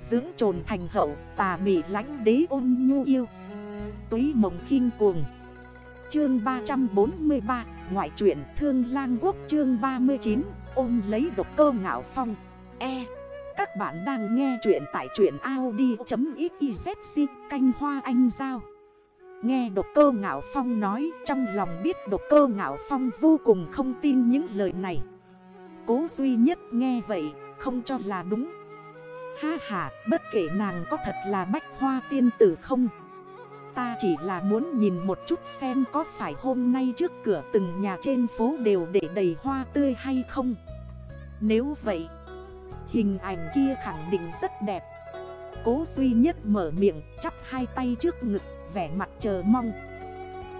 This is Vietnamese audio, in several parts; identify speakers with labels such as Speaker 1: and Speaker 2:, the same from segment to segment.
Speaker 1: Dưỡng trồn thành hậu, tà mị lánh đế ôn nhu yêu. Túy mộng khinh cuồng. Chương 343 Ngoại truyện Thương Lang Quốc, chương 39 Ôm lấy độc cơ ngạo phong. E Các bạn đang nghe chuyện tại truyện Audi.xyz canh hoa anh giao. Nghe độc cơ ngạo phong nói, Trong lòng biết độc cơ ngạo phong vô cùng không tin những lời này. Cố duy nhất nghe vậy, Không cho là đúng. Ha ha bất kể nàng có thật là bách hoa tiên tử không? Ta chỉ là muốn nhìn một chút xem có phải hôm nay trước cửa từng nhà trên phố đều để đầy hoa tươi hay không. Nếu vậy, Hình ảnh kia khẳng định rất đẹp. Cố duy nhất mở miệng, chắp hai tay trước ngực, vẻ mặt chờ mong.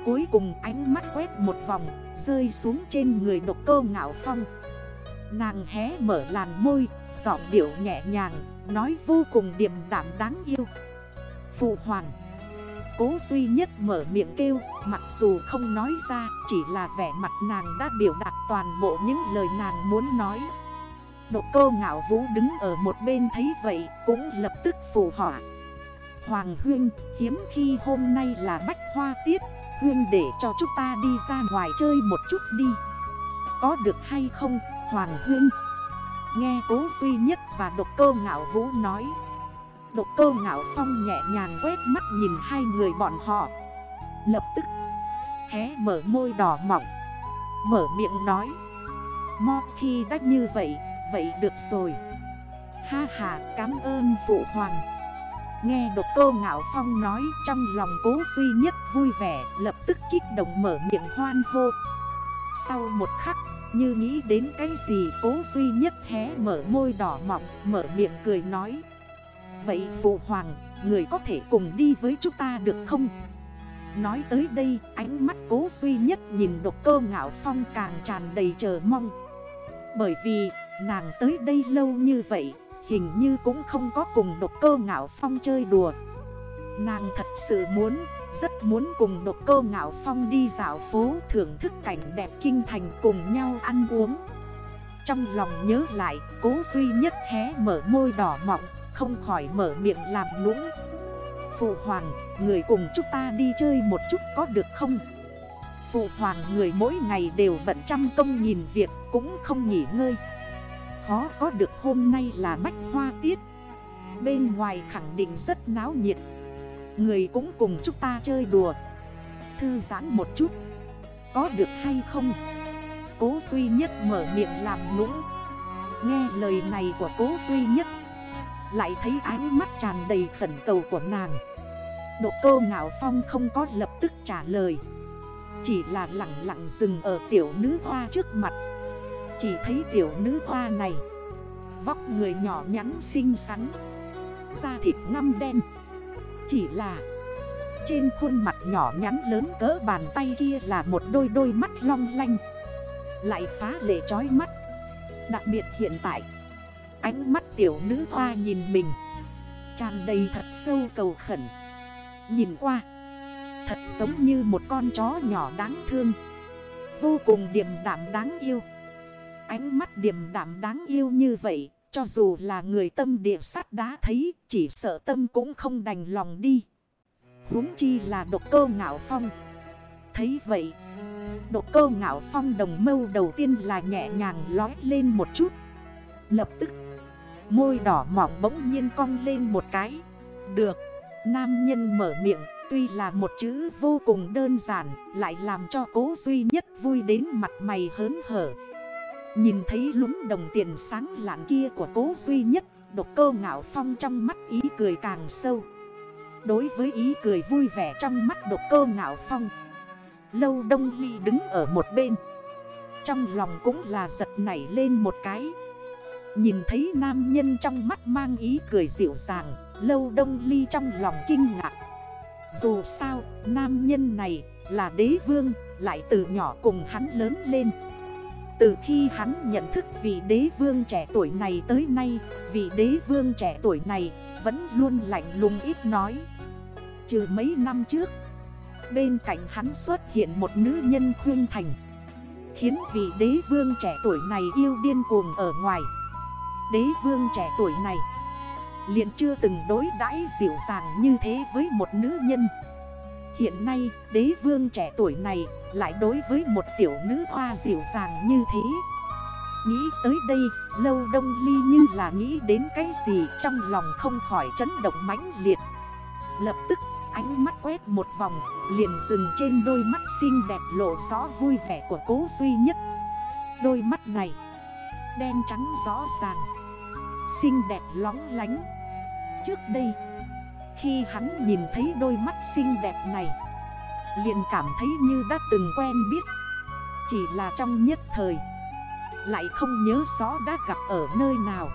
Speaker 1: Cuối cùng ánh mắt quét một vòng, Rơi xuống trên người độc cơ ngạo phong. Nàng hé mở làn môi, Giọng điệu nhẹ nhàng. Nói vô cùng điềm đảm đáng yêu. Phụ hoàng, Cố duy nhất mở miệng kêu, Mặc dù không nói ra, Chỉ là vẻ mặt nàng đã biểu đạt toàn bộ những lời nàng muốn nói. Độ cơ ngạo vũ đứng ở một bên thấy vậy, Cũng lập tức phù họa. Hoàng Huyên, hiếm khi hôm nay là bách hoa tiết, Huyên để cho chúng ta đi ra ngoài chơi một chút đi. Có được hay không, Hoàng Huyên? Nghe cố duy nhất và độc cơ ngạo vũ nói. Độc cơ ngạo phong nhẹ nhàng quét mắt nhìn hai người bọn họ. Lập tức, hé mở môi đỏ mỏng Mở miệng nói. Mo khi đã như vậy Vậy được rồi. Ha ha, cảm ơn phụ hoàng. Nghe độc cơ ngạo phong nói Trong lòng cố duy nhất vui vẻ, Lập tức kích động mở miệng hoan hô. Sau một khắc như nghĩ đến cái gì cố duy nhất hé mở môi đỏ mọng Mở miệng cười nói. Vậy phụ hoàng Người có thể cùng đi với chúng ta được không? Nói tới đây ánh mắt cố duy nhất nhìn độc cơ ngạo phong càng tràn đầy chờ mong. Bởi vì nàng tới đây lâu như vậy Hình như cũng không có cùng độc cơ ngạo phong chơi đùa. Nàng thật sự muốn, rất muốn cùng độc cơ ngạo phong đi dạo phố Thưởng thức cảnh đẹp kinh thành cùng nhau ăn uống. Trong lòng nhớ lại, cố duy nhất hé mở môi đỏ mọng Không khỏi mở miệng làm nũng. Phụ hoàng, người cùng chúng ta đi chơi một chút có được không? Phụ hoàng người mỗi ngày đều bận trăm công nhìn việc cũng không nghỉ ngơi. Khó có được hôm nay là bách hoa tiết. Bên ngoài khẳng định rất náo nhiệt. Người cũng cùng chúng ta chơi đùa. Thư giãn một chút. Có được hay không? Cố duy nhất mở miệng làm nũng. Nghe lời này của cố duy nhất, Lại thấy ánh mắt tràn đầy khẩn cầu của nàng. Độ cô ngạo phong không có lập tức trả lời. Chỉ là lặng lặng dừng ở tiểu nữ hoa trước mặt. Chỉ thấy tiểu nữ hoa này, Vóc người nhỏ nhắn xinh xắn, Da thịt ngăm đen. Chỉ là Trên khuôn mặt nhỏ nhắn lớn cỡ bàn tay kia là một đôi đôi mắt long lanh Lại phá lệ trói mắt. Đặc biệt hiện tại Ánh mắt tiểu nữ hoa nhìn mình Tràn đầy thật sâu cầu khẩn. Nhìn qua Thật giống như một con chó nhỏ đáng thương Vô cùng điềm đạm đáng yêu. Ánh mắt điềm đạm đáng yêu như vậy, cho dù là người tâm địa sắt đá thấy, chỉ sợ tâm cũng không đành lòng đi. huống chi là độc cơ ngạo phong. Thấy vậy, độc cơ ngạo phong đồng mâu đầu tiên là nhẹ nhàng lói lên một chút. Lập tức, môi đỏ mỏng bỗng nhiên cong lên một cái. Được, nam nhân mở miệng, tuy là một chữ vô cùng đơn giản, lại làm cho cố duy nhất vui đến mặt mày hớn hở. Nhìn thấy lúng đồng tiền sáng lạn kia của cố duy nhất, Độc cơ ngạo phong trong mắt ý cười càng sâu. Đối với ý cười vui vẻ trong mắt độc cơ ngạo phong, Lâu đông ly đứng ở một bên. Trong lòng cũng là giật nảy lên một cái. Nhìn thấy nam nhân trong mắt mang ý cười dịu dàng, Lâu đông ly trong lòng kinh ngạc. Dù sao, nam nhân này là đế vương, Lại từ nhỏ cùng hắn lớn lên từ khi hắn nhận thức vị đế vương trẻ tuổi này tới nay, Vị đế vương trẻ tuổi này vẫn luôn lạnh lùng ít nói. Trừ mấy năm trước, Bên cạnh hắn xuất hiện một nữ nhân khuyên thành, Khiến vị đế vương trẻ tuổi này yêu điên cuồng ở ngoài. Đế vương trẻ tuổi này liền chưa từng đối đãi dịu dàng như thế với một nữ nhân. Hiện nay, đế vương trẻ tuổi này lại đối với một tiểu nữ hoa dịu dàng như thế. Nghĩ tới đây, lâu đông ly như là nghĩ đến cái gì trong lòng không khỏi chấn động mãnh liệt. Lập tức, ánh mắt quét một vòng, liền dừng trên đôi mắt xinh đẹp lộ rõ vui vẻ của cố duy nhất. Đôi mắt này, đen trắng rõ ràng, Xinh đẹp lóng lánh. Trước đây khi hắn nhìn thấy đôi mắt xinh đẹp này liền cảm thấy như đã từng quen biết. Chỉ là trong nhất thời Lại không nhớ rõ đã gặp ở nơi nào.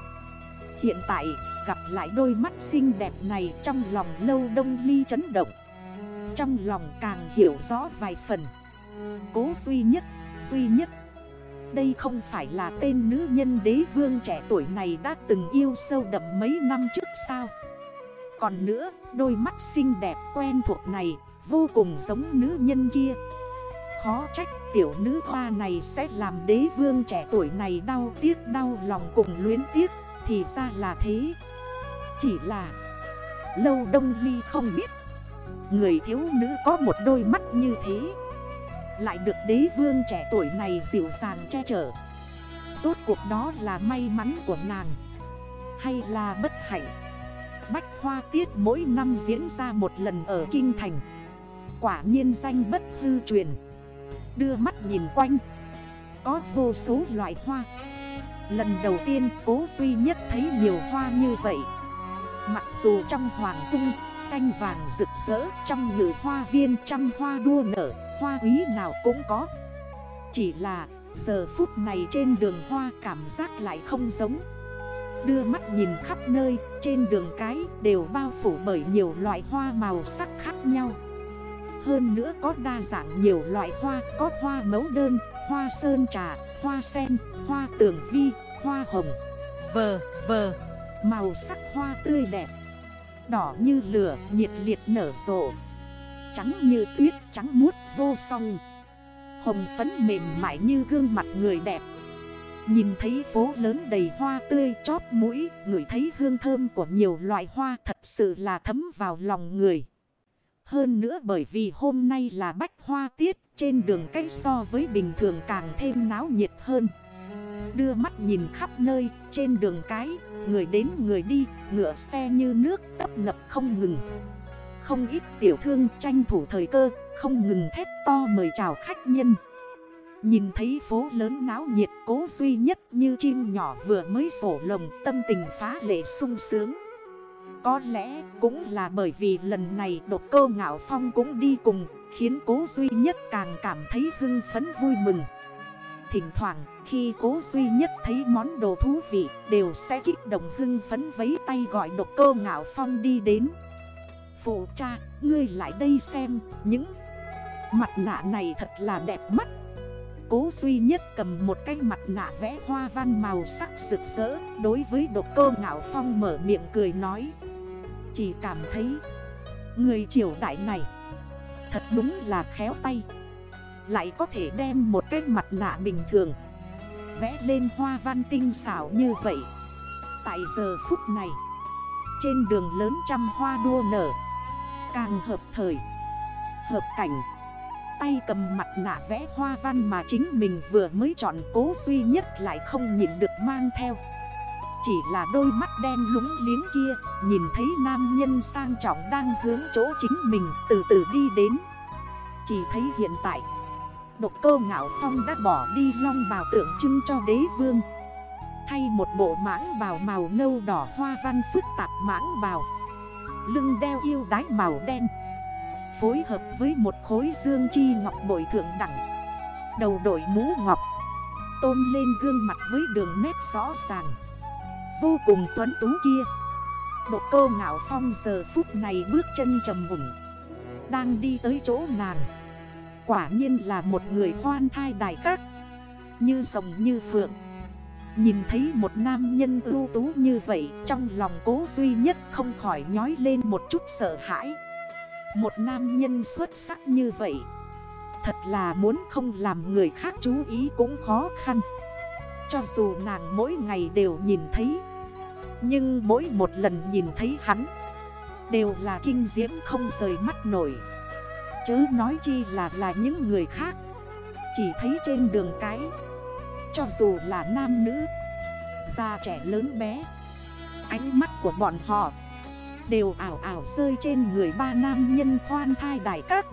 Speaker 1: Hiện tại gặp lại đôi mắt xinh đẹp này trong lòng lâu đông ly chấn động. Trong lòng càng hiểu rõ vài phần. Cố duy nhất, duy nhất. Đây không phải là tên nữ nhân đế vương trẻ tuổi này đã từng yêu sâu đậm mấy năm trước sao? Còn nữa, đôi mắt xinh đẹp quen thuộc này vô cùng giống nữ nhân kia. Khó trách tiểu nữ hoa này sẽ làm đế vương trẻ tuổi này đau tiếc đau lòng cùng luyến tiếc Thì ra là thế. Chỉ là lâu đông ly không biết Người thiếu nữ có một đôi mắt như thế Lại được đế vương trẻ tuổi này dịu dàng che chở. Rốt cuộc đó là may mắn của nàng Hay là bất hạnh? Bách hoa tiết mỗi năm diễn ra một lần ở Kinh Thành. Quả nhiên danh bất hư truyền. Đưa mắt nhìn quanh. Có vô số loại hoa. Lần đầu tiên cố duy nhất thấy nhiều hoa như vậy. Mặc dù trong hoàng cung, Xanh vàng rực rỡ Trong ngự hoa viên trăm hoa đua nở, Hoa quý nào cũng có. Chỉ là giờ phút này trên đường hoa cảm giác lại không giống. Đưa mắt nhìn khắp nơi Trên đường cái đều bao phủ bởi nhiều loại hoa màu sắc khác nhau. Hơn nữa có đa dạng nhiều loại hoa Có hoa mấu đơn, hoa sơn trà, hoa sen, hoa tường vi, hoa hồng. Vờ, vờ, màu sắc hoa tươi đẹp. Đỏ như lửa, nhiệt liệt nở rộ. Trắng như tuyết, trắng muốt vô song. Hồng phấn mềm mại như gương mặt người đẹp. Nhìn thấy phố lớn đầy hoa tươi chóp mũi, Ngửi thấy hương thơm của nhiều loại hoa thật sự là thấm vào lòng người. Hơn nữa bởi vì hôm nay là bách hoa tiết, Trên đường cách so với bình thường càng thêm náo nhiệt hơn. Đưa mắt nhìn khắp nơi, Trên đường cái, Người đến người đi, Ngựa xe như nước tấp nập không ngừng. Không ít tiểu thương tranh thủ thời cơ, Không ngừng thét to mời chào khách nhân. Nhìn thấy phố lớn náo nhiệt cố duy nhất như chim nhỏ vừa mới sổ lồng tâm tình phá lệ sung sướng. Có lẽ cũng là bởi vì lần này độc cơ ngạo phong cũng đi cùng Khiến cố duy nhất càng cảm thấy hưng phấn vui mừng. Thỉnh thoảng khi cố duy nhất thấy món đồ thú vị Đều sẽ kích động hưng phấn vấy tay gọi độc cơ ngạo phong đi đến. Phụ cha, ngươi lại đây xem những mặt nạ này thật là đẹp mắt. Cố duy nhất cầm một cái mặt nạ vẽ hoa văn màu sắc rực rỡ, Đối với độc cơ ngạo phong mở miệng cười nói. Chỉ cảm thấy, Người triều đại này, Thật đúng là khéo tay. Lại có thể đem một cái mặt nạ bình thường, Vẽ lên hoa văn tinh xảo như vậy. Tại giờ phút này, Trên đường lớn trăm hoa đua nở, Càng hợp thời, Hợp cảnh Tay cầm mặt nạ vẽ hoa văn mà chính mình vừa mới chọn, cố duy nhất lại không nhìn được mang theo. Chỉ là đôi mắt đen lúng liếng kia, Nhìn thấy nam nhân sang trọng đang hướng chỗ chính mình từ từ đi đến. Chỉ thấy hiện tại, Độc cơ ngạo phong đã bỏ đi long bào tượng trưng cho đế vương. Thay một bộ mãng bào màu nâu đỏ hoa văn phức tạp mãng bào. Lưng đeo yêu đái màu đen. Phối hợp với một khối dương chi ngọc bội thượng đẳng. Đầu đội mũ ngọc. Tôn lên gương mặt với đường nét rõ ràng. Vô cùng tuấn tú kia. Độ cô ngạo phong giờ phút này bước chân trầm mùng Đang đi tới chỗ nàng. Quả nhiên là một người khoan thai đại các. Như rồng như phượng. Nhìn thấy một nam nhân ưu tú như vậy, Trong lòng cố duy nhất không khỏi nhói lên một chút sợ hãi. Một nam nhân xuất sắc như vậy. Thật là muốn không làm người khác chú ý cũng khó khăn. Cho dù nàng mỗi ngày đều nhìn thấy, Nhưng mỗi một lần nhìn thấy hắn, Đều là kinh diễm không rời mắt nổi. Chớ nói chi là là những người khác, Chỉ thấy trên đường cái. Cho dù là nam nữ Già trẻ lớn bé, Ánh mắt của bọn họ Đều ảo ảo rơi trên người ba nam nhân khoan thai đại các.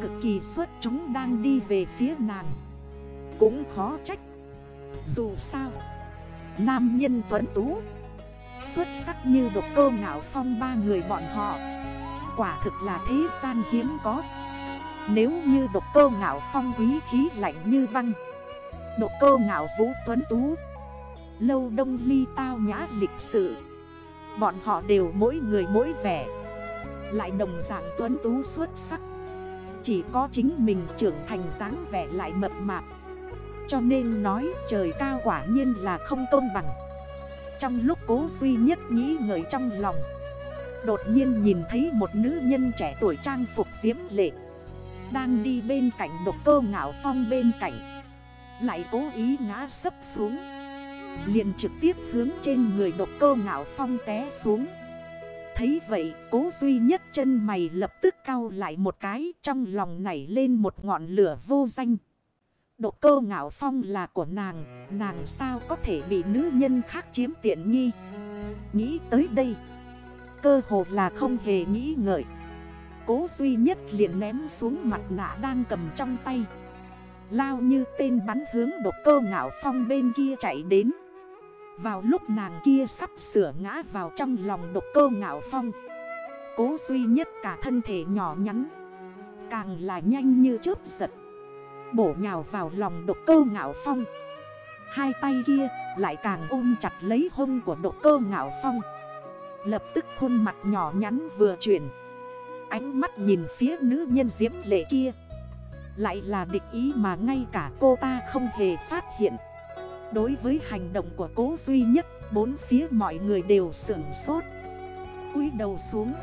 Speaker 1: Cực kỳ suốt chúng đang đi về phía nàng. Cũng khó trách. Dù sao, Nam nhân tuấn tú, Xuất sắc như độc cơ ngạo phong ba người bọn họ, Quả thực là thế gian hiếm có. Nếu như độc cơ ngạo phong quý khí lạnh như băng, Độc cơ ngạo vũ tuấn tú, Lâu đông ly tao nhã lịch sự Bọn họ đều mỗi người mỗi vẻ. Lại đồng dạng tuấn tú xuất sắc. Chỉ có chính mình trưởng thành dáng vẻ lại mập mạp. Cho nên nói trời cao quả nhiên là không công bằng. Trong lúc cố duy nhất nghĩ ngợi trong lòng, Đột nhiên nhìn thấy một nữ nhân trẻ tuổi trang phục diễm lệ, Đang đi bên cạnh độc cơ ngạo phong bên cạnh, Lại cố ý ngã sấp xuống liền trực tiếp hướng trên người độc cơ ngạo phong té xuống. Thấy vậy, cố duy nhất chân mày lập tức cao lại một cái, Trong lòng nảy lên một ngọn lửa vô danh. Độc cơ ngạo phong là của nàng Nàng sao có thể bị nữ nhân khác chiếm tiện nghi? Nghĩ tới đây, Cơ hồ là không hề nghĩ ngợi. Cố duy nhất liền ném xuống mặt nạ đang cầm trong tay. Lao như tên bắn hướng độc cơ ngạo phong bên kia chạy đến. Vào lúc nàng kia sắp sửa ngã vào trong lòng độc cơ ngạo phong, Cố duy nhất cả thân thể nhỏ nhắn, Càng là nhanh như chớp giật, Bổ nhào vào lòng độc cơ ngạo phong. Hai tay kia lại càng ôm chặt lấy hông của độc cơ ngạo phong. Lập tức khuôn mặt nhỏ nhắn vừa chuyển, Ánh mắt nhìn phía nữ nhân diễm lệ kia. Lại là địch ý mà ngay cả cô ta không hề phát hiện. Đối với hành động của cố duy nhất, Bốn phía mọi người đều sưởng sốt. cúi đầu xuống.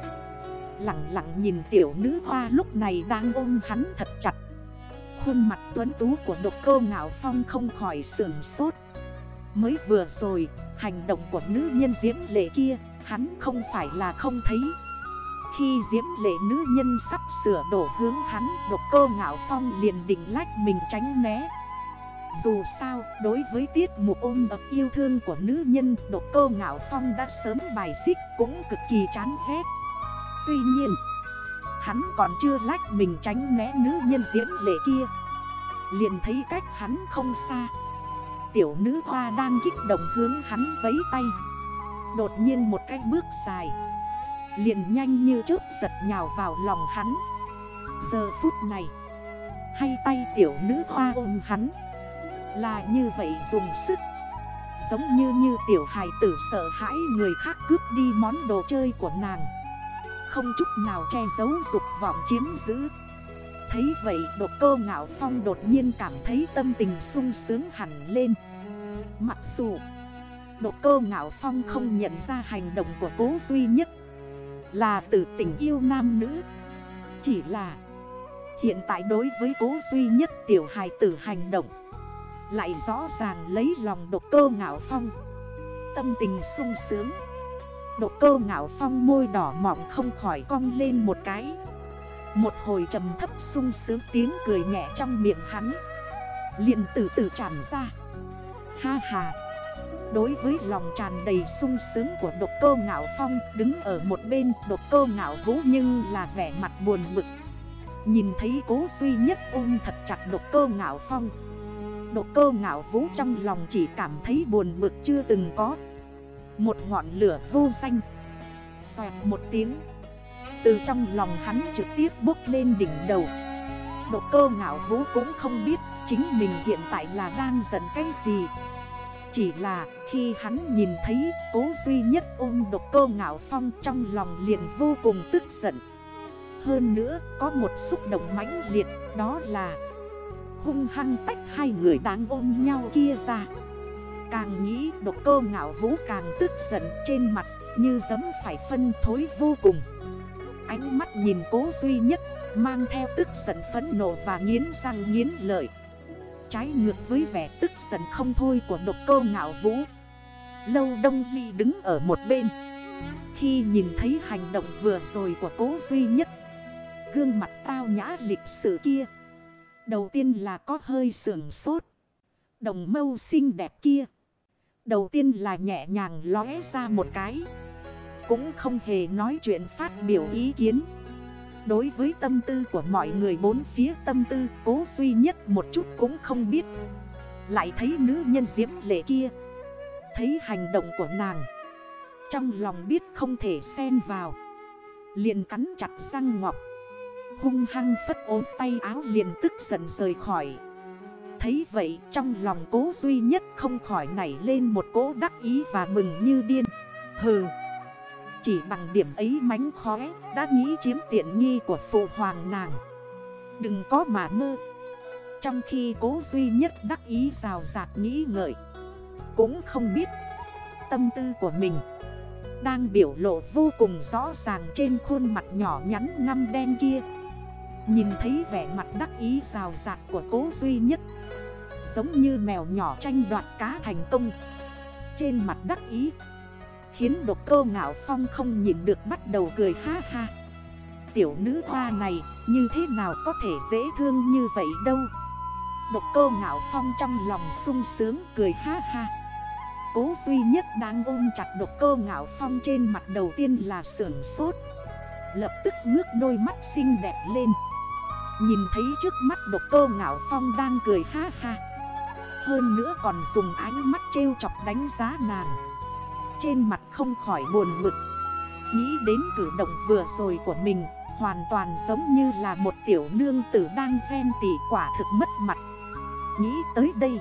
Speaker 1: Lặng lặng nhìn tiểu nữ hoa lúc này đang ôm hắn thật chặt. Khuôn mặt tuấn tú của độc cơ ngạo phong không khỏi sưởng sốt. Mới vừa rồi, Hành động của nữ nhân diễm lệ kia, Hắn không phải là không thấy. Khi diễm lệ nữ nhân sắp sửa đổ hướng hắn Độc cơ ngạo phong liền định lách mình tránh né. Dù sao, đối với tiết mục ôm ập yêu thương của nữ nhân Độc cơ ngạo phong đã sớm bài xích cũng cực kỳ chán ghét. Tuy nhiên, hắn còn chưa lách mình tránh né nữ nhân diễm lệ kia. Liền thấy cách hắn không xa. Tiểu nữ hoa đang kích động hướng hắn vấy tay. Đột nhiên một cái bước dài. Liền nhanh như chớp giật nhào vào lòng hắn. Giờ phút này Hay tay tiểu nữ hoa ôm hắn. Là như vậy dùng sức. Giống như như tiểu hài tử sợ hãi người khác cướp đi món đồ chơi của nàng. Không chút nào che giấu dục vọng chiếm giữ. Thấy vậy đột cơ ngạo phong đột nhiên cảm thấy tâm tình sung sướng hẳn lên. Mặc dù đột cơ ngạo phong không nhận ra hành động của cố duy nhất là từ tình yêu nam nữ. Chỉ là, hiện tại đối với cố duy nhất tiểu hài tử hành động, lại rõ ràng lấy lòng độc cơ ngạo phong. Tâm tình sung sướng, Độc cơ ngạo phong môi đỏ mỏng không khỏi cong lên một cái. Một hồi trầm thấp sung sướng tiếng cười nhẹ trong miệng hắn, liền từ từ tràn ra. Ha ha! Đối với lòng tràn đầy sung sướng của độc cơ ngạo phong, Đứng ở một bên, độc cơ ngạo vũ nhưng là vẻ mặt buồn bực. Nhìn thấy cố duy nhất ôm thật chặt độc cơ ngạo phong. Độc cơ ngạo vũ trong lòng chỉ cảm thấy buồn bực chưa từng có. Một ngọn lửa vô danh. Xoẹt một tiếng. Từ trong lòng hắn trực tiếp bốc lên đỉnh đầu. Độc cơ ngạo vũ cũng không biết Chính mình hiện tại là đang giận cái gì. Chỉ là khi hắn nhìn thấy cố duy nhất ôm độc cơ ngạo phong trong lòng liền vô cùng tức giận. Hơn nữa, có một xúc động mãnh liệt, đó là hung hăng tách hai người đang ôm nhau kia ra. Càng nghĩ, độc cơ ngạo vũ càng tức giận trên mặt, như giấm phải phân thối vô cùng. Ánh mắt nhìn cố duy nhất, mang theo tức giận phấn nộ và nghiến răng nghiến lợi. Trái ngược với vẻ tức giận không thôi của độc cô ngạo vũ. Lâu Đông Ly đứng ở một bên. Khi nhìn thấy hành động vừa rồi của cố duy nhất, Gương mặt tao nhã lịch sự kia, Đầu tiên là có hơi sườn sốt, Đồng mâu xinh đẹp kia. Đầu tiên là nhẹ nhàng lóe ra một cái, Cũng không hề nói chuyện phát biểu ý kiến. Đối với tâm tư của mọi người bốn phía, tâm tư Cố duy nhất một chút cũng không biết. Lại thấy nữ nhân diễm lệ kia, Thấy hành động của nàng. Trong lòng biết không thể xen vào. Liền cắn chặt răng ngọc. Hung hăng phất ốm tay áo liền tức giận rời khỏi. Thấy vậy trong lòng cố duy nhất không khỏi nảy lên một cố đắc ý và mừng như điên. Hừ! Chỉ bằng điểm ấy mánh khóe, đã nghĩ chiếm tiện nghi của phụ hoàng nàng. Đừng có mà mơ. Trong khi cố duy nhất đắc ý rào rạt nghĩ ngợi, Cũng không biết Tâm tư của mình Đang biểu lộ vô cùng rõ ràng trên khuôn mặt nhỏ nhắn ngăm đen kia. Nhìn thấy vẻ mặt đắc ý rào rạt của cố duy nhất, Giống như mèo nhỏ tranh đoạt cá thành công. Trên mặt đắc ý Khiến độc cơ ngạo phong không nhìn được bắt đầu cười ha ha. Tiểu nữ hoa này, như thế nào có thể dễ thương như vậy đâu. Độc cơ ngạo phong trong lòng sung sướng cười ha ha. Cố duy nhất đang ôm chặt độc cơ ngạo phong trên mặt đầu tiên là sưởng sốt. Lập tức ngước đôi mắt xinh đẹp lên. Nhìn thấy trước mắt độc cơ ngạo phong đang cười ha ha. Hơn nữa còn dùng ánh mắt trêu chọc đánh giá nàng. Trên mặt không khỏi buồn mực Nghĩ đến cử động vừa rồi của mình, Hoàn toàn giống như là một tiểu nương tử đang ghen tỉ quả thực mất mặt. Nghĩ tới đây,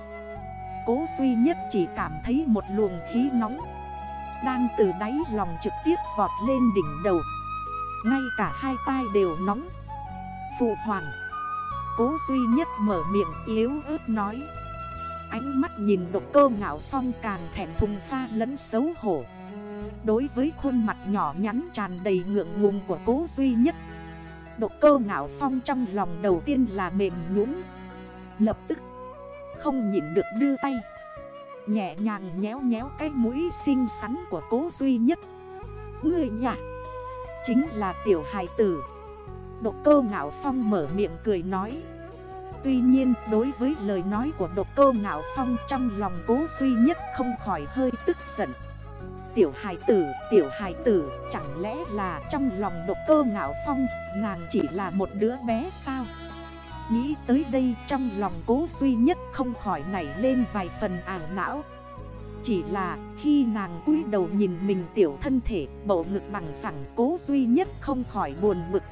Speaker 1: Cố duy nhất chỉ cảm thấy một luồng khí nóng Đang từ đáy lòng trực tiếp vọt lên đỉnh đầu. Ngay cả hai tai đều nóng. Phụ hoàng, Cố duy nhất mở miệng yếu ớt nói. Ánh mắt nhìn độc cơ ngạo phong càng thẻm thùng pha lẫn xấu hổ. Đối với khuôn mặt nhỏ nhắn tràn đầy ngượng ngùng của cố duy nhất, Độc cơ ngạo phong trong lòng đầu tiên là mềm nhũng Lập tức, không nhìn được đưa tay, Nhẹ nhàng nhéo nhéo cái mũi xinh xắn của cố duy nhất. Người nhà Chính là tiểu hài tử. Độc cơ ngạo phong mở miệng cười nói Tuy nhiên đối với lời nói của độc cơ ngạo phong trong lòng cố duy nhất không khỏi hơi tức giận. Tiểu hài tử, tiểu hài tử chẳng lẽ là trong lòng độc cơ ngạo phong nàng chỉ là một đứa bé sao? Nghĩ tới đây trong lòng cố duy nhất không khỏi nảy lên vài phần ảo não. Chỉ là khi nàng cúi đầu nhìn mình tiểu thân thể bầu ngực bằng phẳng cố duy nhất không khỏi buồn bực.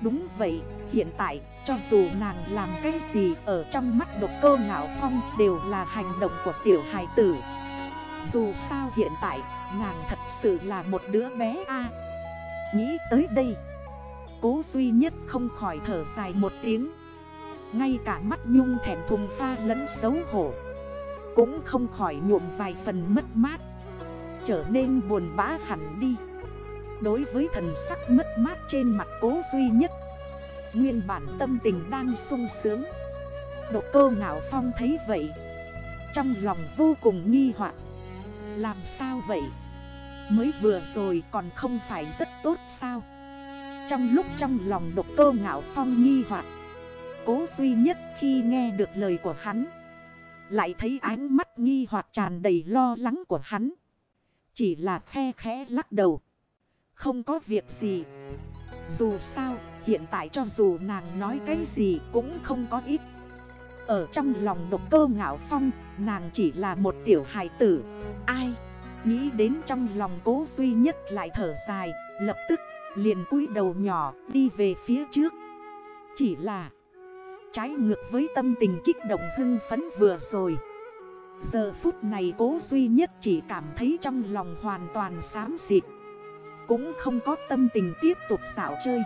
Speaker 1: Đúng vậy, hiện tại cho dù nàng làm cái gì, ở trong mắt độc cơ ngạo phong đều là hành động của tiểu hài tử. Dù sao hiện tại, nàng thật sự là một đứa bé a. Nghĩ tới đây, Cố duy nhất không khỏi thở dài một tiếng. Ngay cả mắt nhung thẻm thùng pha lẫn xấu hổ, Cũng không khỏi nhuộm vài phần mất mát. Trở nên buồn bã hẳn đi. Đối với thần sắc mất mát trên mặt cố duy nhất Nguyên bản tâm tình đang sung sướng. Độ cơ ngạo phong thấy vậy. Trong lòng vô cùng nghi hoặc. Làm sao vậy? Mới vừa rồi còn không phải rất tốt sao? Trong lúc trong lòng độc cơ ngạo phong nghi hoặc, Cố duy nhất khi nghe được lời của hắn, Lại thấy ánh mắt nghi hoặc tràn đầy lo lắng của hắn. Chỉ là khe khẽ lắc đầu. Không có việc gì. Dù sao hiện tại cho dù nàng nói cái gì cũng không có ít. Ở trong lòng độc cơ ngạo phong, Nàng chỉ là một tiểu hài tử. Ai Nghĩ đến trong lòng cố duy nhất lại thở dài, Lập tức liền cúi đầu nhỏ đi về phía trước. Chỉ là Trái ngược với tâm tình kích động hưng phấn vừa rồi. Giờ phút này cố duy nhất chỉ cảm thấy trong lòng hoàn toàn xám xịt. Cũng không có tâm tình tiếp tục xảo chơi.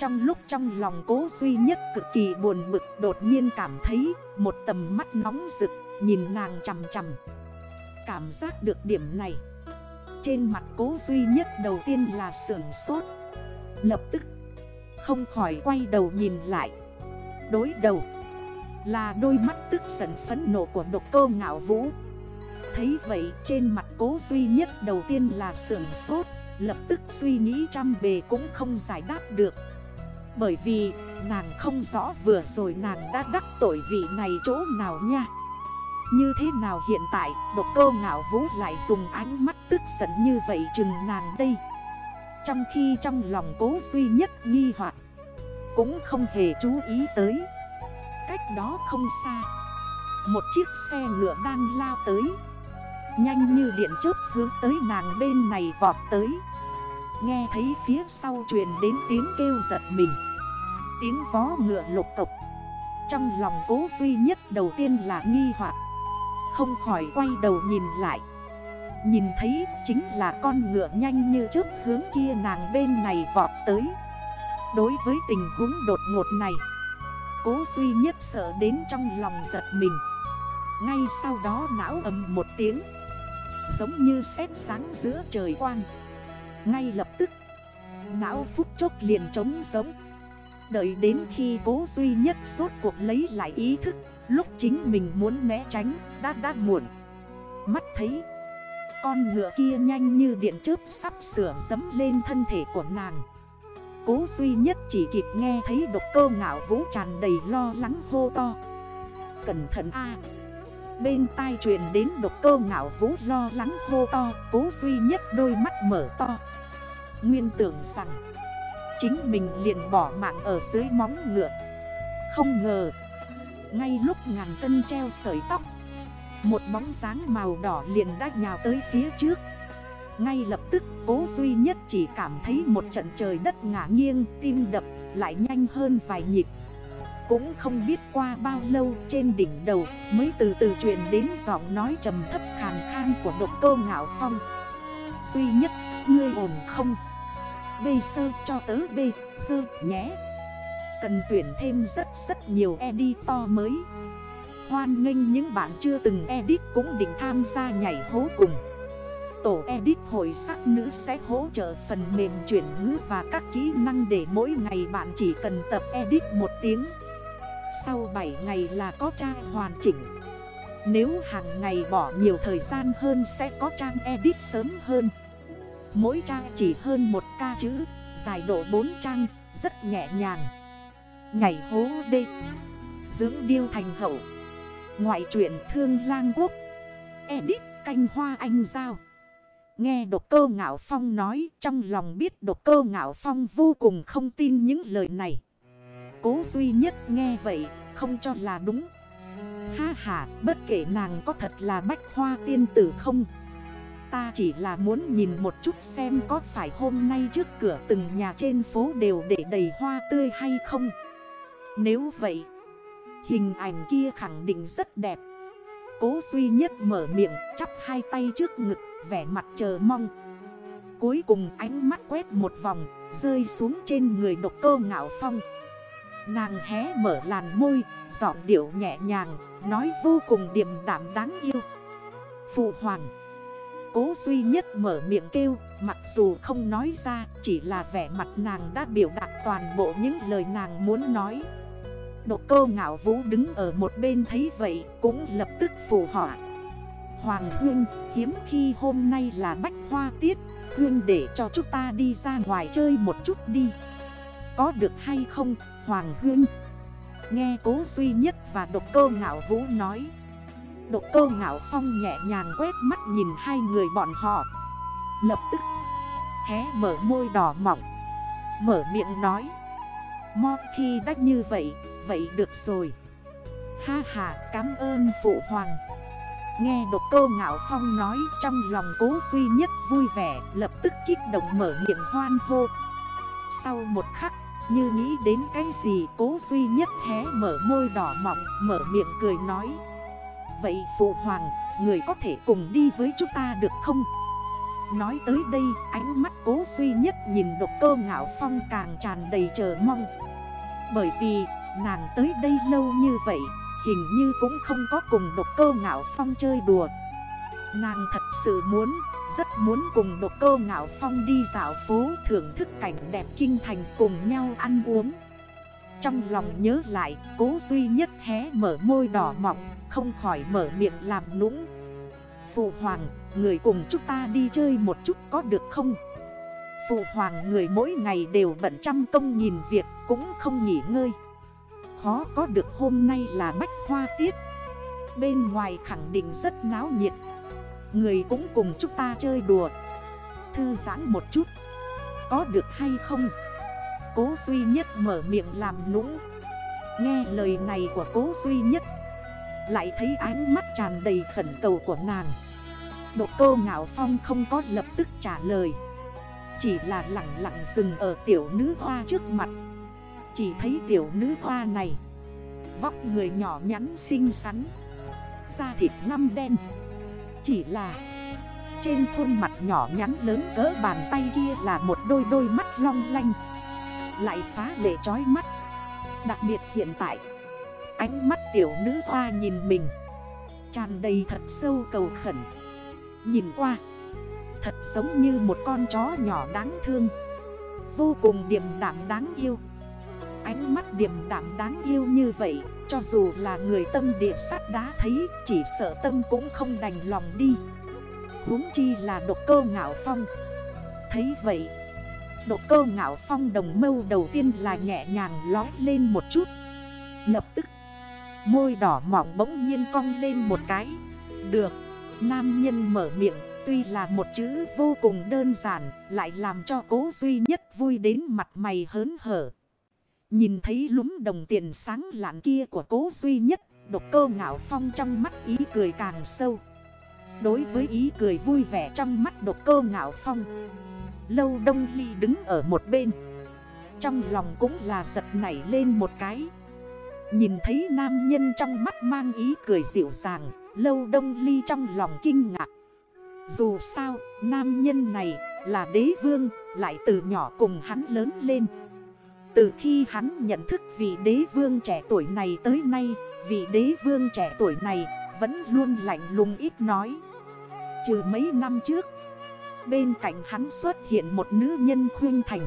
Speaker 1: Trong lúc trong lòng cố duy nhất cực kỳ buồn bực, Đột nhiên cảm thấy một tầm mắt nóng rực, Nhìn nàng chầm chầm Cảm giác được điểm này, Trên mặt cố duy nhất đầu tiên là sưởng sốt. Lập tức, Không khỏi quay đầu nhìn lại. Đối đầu Là đôi mắt tức giận phấn nộ của độc cô ngạo vũ. Thấy vậy, trên mặt cố duy nhất đầu tiên là sưởng sốt, Lập tức suy nghĩ trăm bề cũng không giải đáp được. Bởi vì nàng không rõ vừa rồi nàng đã đắc tội vị này chỗ nào nha. Như thế nào hiện tại, độc cô ngạo vũ lại dùng ánh mắt tức giận như vậy chừng nàng đây. Trong khi trong lòng cố duy nhất nghi hoặc, Cũng không hề chú ý tới. Cách đó không xa, Một chiếc xe ngựa đang lao tới. Nhanh như điện chớp hướng tới nàng bên này vọt tới. Nghe thấy phía sau truyền đến tiếng kêu giật mình. Tiếng vó ngựa lục cộc Trong lòng cố duy nhất đầu tiên là nghi hoặc. Không khỏi quay đầu nhìn lại. Nhìn thấy chính là con ngựa nhanh như chớp hướng kia nàng bên này vọt tới. Đối với tình huống đột ngột này, Cố duy nhất sợ đến trong lòng giật mình. Ngay sau đó não ầm một tiếng, Giống như sét sáng giữa trời quang. Ngay lập tức, Não phút chốc liền trống giống Đợi đến khi cố duy nhất suốt cuộc lấy lại ý thức, Lúc chính mình muốn né tránh, đã đã muộn. Mắt thấy, Con ngựa kia nhanh như điện chớp sắp sửa dấm lên thân thể của nàng. Cố duy nhất chỉ kịp nghe thấy độc cơ ngạo vũ tràn đầy lo lắng hô to. Cẩn thận a! Bên tai truyền đến độc cơ ngạo vũ lo lắng hô to, Cố duy nhất đôi mắt mở to. Nguyên tưởng rằng Chính mình liền bỏ mạng ở dưới móng ngựa. Không ngờ Ngay lúc ngàn cân treo sợi tóc Một bóng dáng màu đỏ liền đã nhào tới phía trước. Ngay lập tức cố duy nhất chỉ cảm thấy một trận trời đất ngả nghiêng Tim đập lại nhanh hơn vài nhịp. Cũng không biết qua bao lâu trên đỉnh đầu Mới từ từ truyền đến giọng nói trầm thấp khàn khan của độc Tô ngạo phong. Duy nhất, ngươi ổn không? B sơ cho tớ B sơ nhé. Cần tuyển thêm rất rất nhiều editor mới. Hoan nghênh những bạn chưa từng edit cũng định tham gia nhảy hố cùng. Tổ edit hội sắc nữ sẽ hỗ trợ phần mềm chuyển ngữ và các kỹ năng để mỗi ngày bạn chỉ cần tập edit một tiếng. Sau 7 ngày là có trang hoàn chỉnh. Nếu hàng ngày bỏ nhiều thời gian hơn sẽ có trang edit sớm hơn. Mỗi trang chỉ hơn một ca chữ, Dài độ 4 trang, Rất nhẹ nhàng. Nhảy hố đê, Dưỡng điêu thành hậu. Ngoại truyện thương lang quốc. Edit canh hoa anh giao. Nghe độc cơ ngạo phong nói, Trong lòng biết độc cơ ngạo phong vô cùng không tin những lời này. Cố duy nhất nghe vậy, không cho là đúng. Ha ha, bất kể nàng có thật là bách hoa tiên tử không? Ta chỉ là muốn nhìn một chút xem có phải hôm nay trước cửa từng nhà trên phố đều để đầy hoa tươi hay không Nếu vậy Hình ảnh kia khẳng định rất đẹp Cố duy nhất mở miệng chắp hai tay trước ngực vẻ mặt chờ mong Cuối cùng ánh mắt quét một vòng Rơi xuống trên người độc cơ ngạo phong Nàng hé mở làn môi, giọng điệu nhẹ nhàng, nói vô cùng điềm đảm đáng yêu. Phụ hoàng. Cố duy nhất mở miệng kêu, mặc dù không nói ra, chỉ là vẻ mặt nàng đã biểu đạt toàn bộ những lời nàng muốn nói. Độ cô ngạo vũ đứng ở một bên thấy vậy, cũng lập tức phù họa. Hoàng Huyên, hiếm khi hôm nay là bách hoa tiết, Huyên để cho chúng ta đi ra ngoài chơi một chút đi. Có được hay không Hoàng Huyên Nghe cố duy nhất và độc cơ ngạo vũ nói Độc cơ ngạo phong nhẹ nhàng quét mắt nhìn hai người bọn họ. Lập tức, Hé mở môi đỏ mỏng Mở miệng nói. Mo khi đã như vậy Vậy được rồi. Ha ha, cảm ơn phụ hoàng. Nghe độc cơ ngạo phong nói Trong lòng cố duy nhất vui vẻ, Lập tức kích động mở miệng hoan hô. Sau một khắc, như nghĩ đến cái gì cố duy nhất hé mở môi đỏ mọng, Mở miệng cười nói. Vậy phụ hoàng Người có thể cùng đi với chúng ta được không? Nói tới đây ánh mắt cố duy nhất nhìn độc cơ ngạo phong càng tràn đầy chờ mong. Bởi vì nàng tới đây lâu như vậy Hình như cũng không có cùng độc cơ ngạo phong chơi đùa. Nàng thật sự muốn, rất muốn cùng độc cơ ngạo phong đi dạo phố thưởng thức cảnh đẹp kinh thành cùng nhau ăn uống. Trong lòng nhớ lại, cố duy nhất hé mở môi đỏ mọng, không khỏi mở miệng làm nũng. Phụ hoàng, người cùng chúng ta đi chơi một chút có được không? Phụ hoàng người mỗi ngày đều bận trăm công nhìn việc cũng không nghỉ ngơi. Khó có được hôm nay là bách hoa tiết. Bên ngoài khẳng định rất náo nhiệt. Người cũng cùng chúng ta chơi đùa. Thư giãn một chút. Có được hay không? Cố duy nhất mở miệng làm nũng. Nghe lời này của cố duy nhất lại thấy ánh mắt tràn đầy khẩn cầu của nàng. Độ cô ngạo phong không có lập tức trả lời. Chỉ là lặng lặng dừng ở tiểu nữ hoa trước mặt. Chỉ thấy tiểu nữ hoa này, Vóc người nhỏ nhắn xinh xắn, Da thịt ngăm đen. Chỉ là Trên khuôn mặt nhỏ nhắn lớn cỡ bàn tay kia là một đôi đôi mắt long lanh, Lại phá lệ trói mắt. Đặc biệt hiện tại Ánh mắt tiểu nữ hoa nhìn mình. Tràn đầy thật sâu cầu khẩn. Nhìn qua. Thật giống như một con chó nhỏ đáng thương. Vô cùng điềm đảm đáng yêu. Ánh mắt điềm đảm đáng yêu như vậy, Cho dù là người tâm địa sát đá thấy, Chỉ sợ tâm cũng không đành lòng đi. Huống chi là độc cơ ngạo phong. Thấy vậy, Độc cơ ngạo phong đồng mâu đầu tiên là nhẹ nhàng lói lên một chút. Lập tức Môi đỏ mỏng bỗng nhiên cong lên một cái. Được, Nam nhân mở miệng, Tuy là một chữ vô cùng đơn giản, Lại làm cho cố duy nhất vui đến mặt mày hớn hở. Nhìn thấy lúm đồng tiền sáng lạn kia của cố duy nhất, Độc cơ ngạo phong trong mắt ý cười càng sâu. Đối với ý cười vui vẻ trong mắt độc cơ ngạo phong, Lâu đông ly đứng ở một bên. Trong lòng cũng là giật nảy lên một cái. Nhìn thấy nam nhân trong mắt mang ý cười dịu dàng Lâu đông ly trong lòng kinh ngạc. Dù sao, nam nhân này là đế vương Lại từ nhỏ cùng hắn lớn lên. Từ khi hắn nhận thức vị đế vương trẻ tuổi này tới nay Vị đế vương trẻ tuổi này vẫn luôn lạnh lùng ít nói. Trừ mấy năm trước Bên cạnh hắn xuất hiện một nữ nhân khuyên thành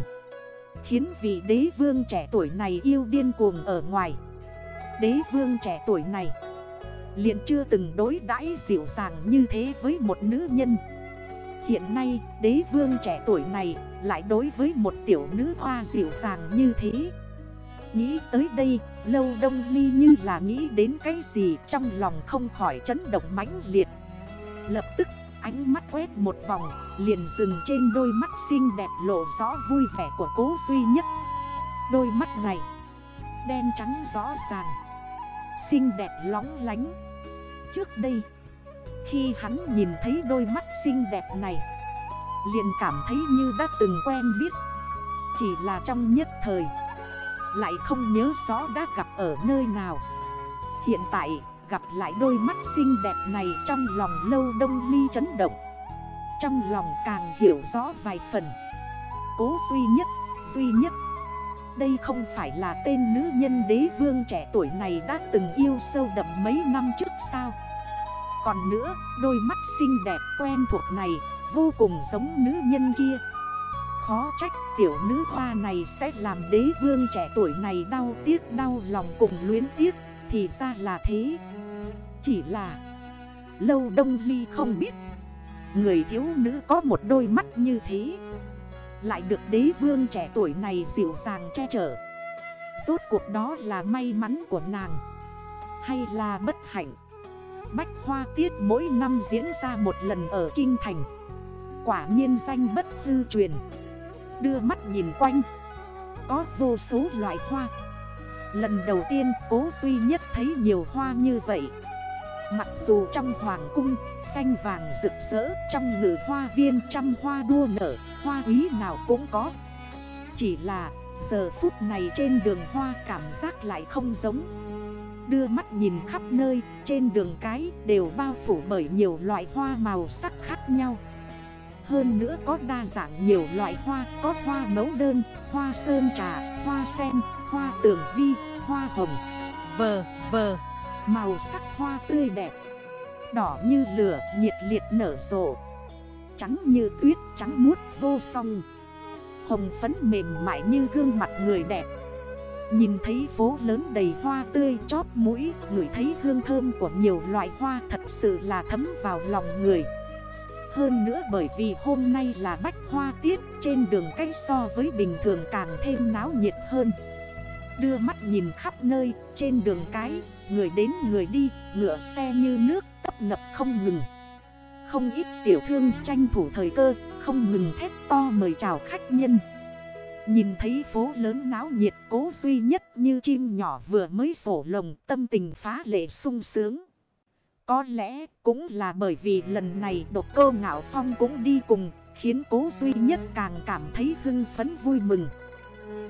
Speaker 1: Khiến vị đế vương trẻ tuổi này yêu điên cuồng ở ngoài. Đế vương trẻ tuổi này. Liền chưa từng đối đãi dịu dàng như thế với một nữ nhân. Hiện nay, đế vương trẻ tuổi này lại đối với một tiểu nữ hoa dịu dàng như thế. Nghĩ tới đây, lâu đông ly như là nghĩ đến cái gì trong lòng không khỏi chấn động mãnh liệt. Lập tức, ánh mắt quét một vòng, Liền dừng trên đôi mắt xinh đẹp lộ rõ vui vẻ của cố duy nhất. Đôi mắt này, Đen trắng rõ ràng. Xinh đẹp lóng lánh. Trước đây Khi hắn nhìn thấy đôi mắt xinh đẹp này liền cảm thấy như đã từng quen biết. Chỉ là trong nhất thời Lại không nhớ rõ đã gặp ở nơi nào. Hiện tại gặp lại đôi mắt xinh đẹp này trong lòng lâu đông ly chấn động. Trong lòng càng hiểu rõ vài phần. Cố duy nhất, duy nhất đây không phải là tên nữ nhân đế vương trẻ tuổi này đã từng yêu sâu đậm mấy năm trước sao? Còn nữa, đôi mắt xinh đẹp quen thuộc này vô cùng giống nữ nhân kia. Khó trách tiểu nữ hoa này sẽ làm đế vương trẻ tuổi này đau tiếc đau lòng cùng luyến tiếc Thì ra là thế. Chỉ là Lâu Đông Ly không biết Người thiếu nữ có một đôi mắt như thế. Lại được đế vương trẻ tuổi này dịu dàng che chở. Rốt cuộc đó là may mắn của nàng, Hay là bất hạnh? Bách Hoa Tiết mỗi năm diễn ra một lần ở Kinh Thành. Quả nhiên danh bất hư truyền. Đưa mắt nhìn quanh, Có vô số loại hoa. Lần đầu tiên cố duy nhất thấy nhiều hoa như vậy. Mặc dù trong hoàng cung xanh vàng rực rỡ Trong ngự hoa viên trăm hoa đua nở Hoa quý nào cũng có. Chỉ là giờ phút này trên đường hoa cảm giác lại không giống. Đưa mắt nhìn khắp nơi Trên đường cái đều bao phủ bởi nhiều loại hoa màu sắc khác nhau. Hơn nữa có đa dạng nhiều loại hoa Có hoa mấu đơn, hoa sơn trà, hoa sen, hoa tường vi, hoa hồng. Vờ, vờ. Màu sắc hoa tươi đẹp. Đỏ như lửa, nhiệt liệt nở rộ. Trắng như tuyết, trắng muốt vô song. Hồng phấn mềm mại như gương mặt người đẹp. Nhìn thấy phố lớn đầy hoa tươi chóp mũi, Ngửi thấy hương thơm của nhiều loại hoa thật sự là thấm vào lòng người. Hơn nữa bởi vì hôm nay là bách hoa tiết, Trên đường cây so với bình thường càng thêm náo nhiệt hơn. Đưa mắt nhìn khắp nơi, trên đường cái Người đến người đi, ngựa xe như nước, tấp nập không ngừng Không ít tiểu thương tranh thủ thời cơ, Không ngừng thét to mời chào khách nhân Nhìn thấy phố lớn náo nhiệt, cố duy nhất như chim nhỏ vừa mới sổ lồng, tâm tình phá lệ sung sướng. Có lẽ cũng là bởi vì lần này độc cơ ngạo phong cũng đi cùng, khiến cố duy nhất càng cảm thấy hưng phấn vui mừng.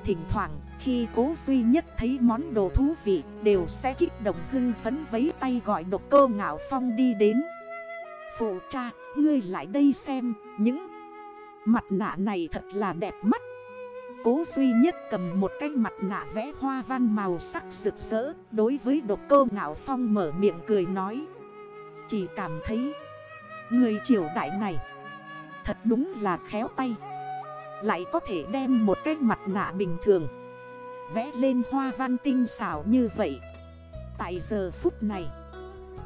Speaker 1: Thỉnh thoảng khi cố duy nhất thấy món đồ thú vị đều sẽ kích động hưng phấn vấy tay gọi độc cơ ngạo phong đi đến. Phụ cha, ngươi lại đây xem, những mặt nạ này thật là đẹp mắt. Cố duy nhất cầm một cái mặt nạ vẽ hoa văn màu sắc rực rỡ Đối với độc cơ ngạo phong mở miệng cười nói Chỉ cảm thấy người triều đại này Thật đúng là khéo tay lại có thể đem một cái mặt nạ bình thường. Vẽ lên hoa văn tinh xảo như vậy. Tại giờ phút này,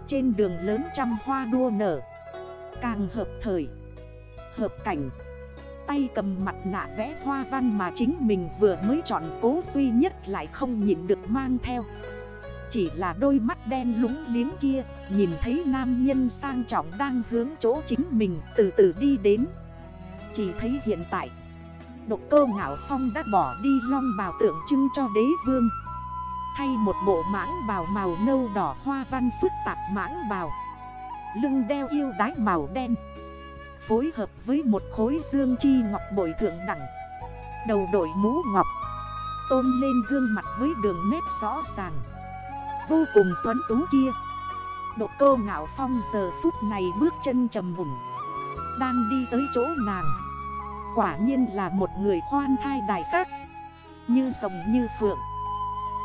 Speaker 1: Trên đường lớn trăm hoa đua nở. Càng hợp thời, Hợp cảnh. Tay cầm mặt nạ vẽ hoa văn mà chính mình vừa mới chọn cố duy nhất lại không nhìn được mang theo. Chỉ là đôi mắt đen lúng liếng kia, Nhìn thấy nam nhân sang trọng đang hướng chỗ chính mình từ từ đi đến. Chỉ thấy hiện tại Độc cơ ngạo phong đã bỏ đi long bào tượng trưng cho đế vương. Thay một bộ mãng bào màu nâu đỏ hoa văn phức tạp mãng bào. Lưng đeo yêu đái màu đen. Phối hợp với một khối dương chi ngọc bội thượng đẳng. Đầu đội mũ ngọc. Tôn lên gương mặt với đường nét rõ ràng. Vô cùng tuấn tú kia. Độ cơ ngạo phong giờ phút này bước chân trầm mùn. Đang đi tới chỗ nàng. Quả nhiên là một người khoan thai đại các. Như rồng như phượng.